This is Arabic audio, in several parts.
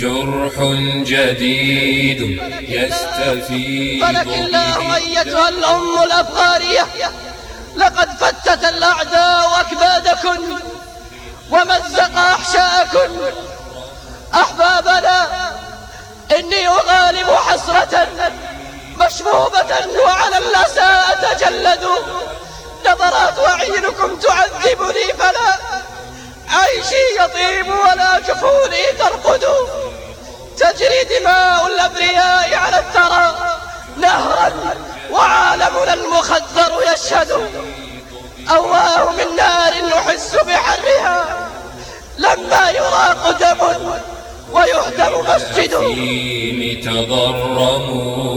جرح جديد يستفيد فلك الله أيتها الأم الأفغارية لقد فتت الأعداء أكبادكن ومزق أحشاءكن. أحبابنا إني أغالب حسرة مشبوبة وعلى الأسى أتجلد. نظرات أعينكم تعذبني فلا عيشي يطيب ولا جفوني ترقد. تجري دماء الأبرياء على الثرى نهرا وعالمنا المخدر يشهد. أواه من نار نحس بحرها لما يراق دم ويهدم مسجد. تضرموا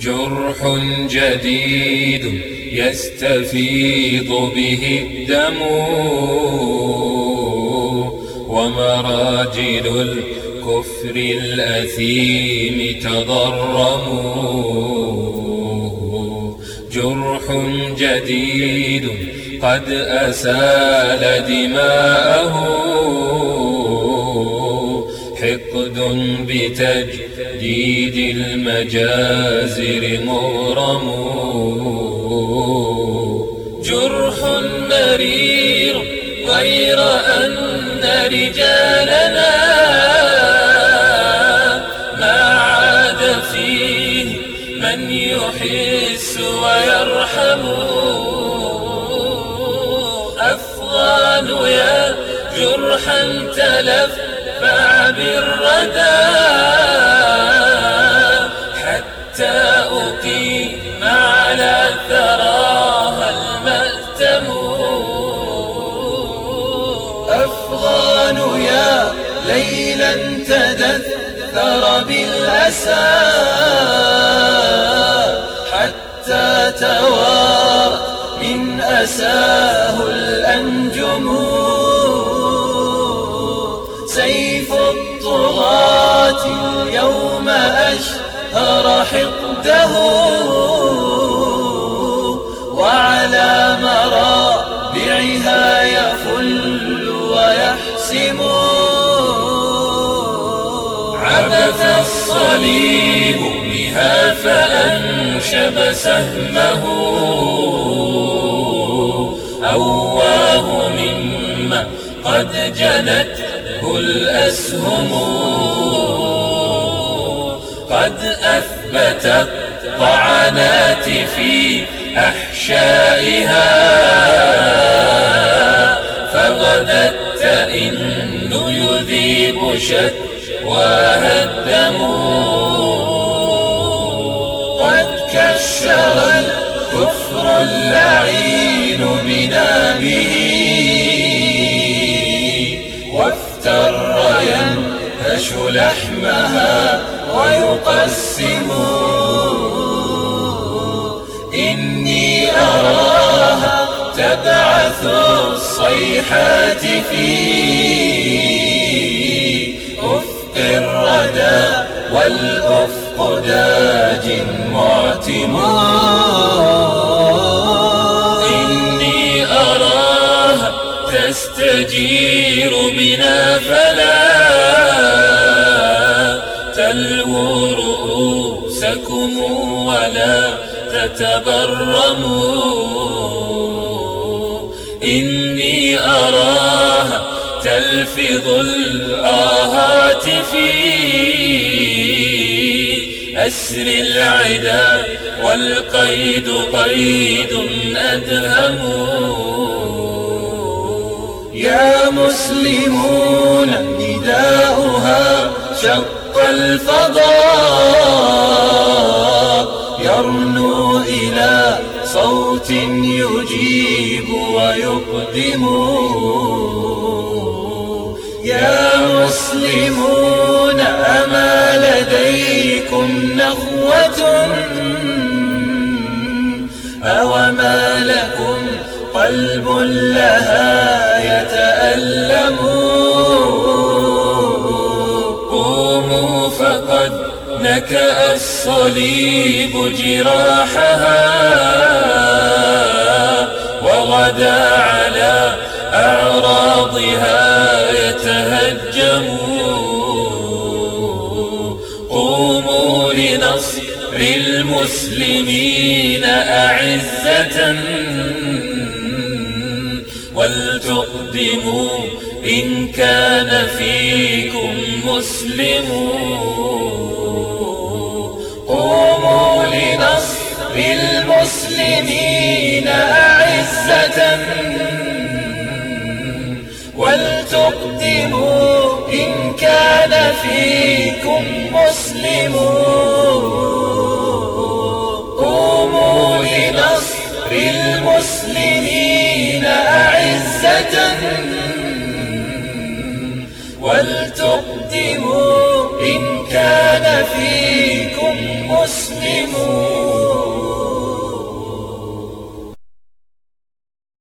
جرح جديد يستفيض به الدم ومراجل الكفر الأثيم تضرموا جرح جديد قد أسال دماءه. حقد بتجديد المجازر مغرم. جرح مرير غير أن رجالنا ما عاد فيه من يحس ويرحم. أفغان يا جرحا تلف بالردى حتى أقيم تدثر بالأسى حتى توارى من أساه الأنجم سيف الطغاة اليوم أشهر حقده وعلى مرابعها يفل ويحسم عبث الصليب بها فأنشب سهمه. أواه مما قد جنته الأسهم قد أثبتت طعنات في أحشائها. فغدت تئن يذيب شكواها الدم قد كشر الكفر اللعين بنا به وافتر ينهش لحمها ويقسم. إني أراها تبعث الصيحات في أفق الردى والأفق داج معتم. إني أراها تستجير بنا فلا. تلوو رؤوسكم ولا تتبرموا. إني أراها تلفظ الآهات في أسر العدا والقيد قيد أدهم. يا مسلمون نداؤها شق الفضاء. يرنو إلى صوت يجيب ويقدم. يا مسلمون أما لديكم نخوة؟ أوما لكم قلب لها يتألم قوموا فقد نكأ الصليب جراحها وغدا على أعراضها يتهجم قوموا لنصر المسلمين أعزة ولتقدموا إن كان فيكم مسلمون قوموا لنصر المسلمين أعزة ولتقدموا إن كان فيكم مسلمون قوموا لنصر المسلمين أعزة. ولتقدموا إن كان فيكم مسلمون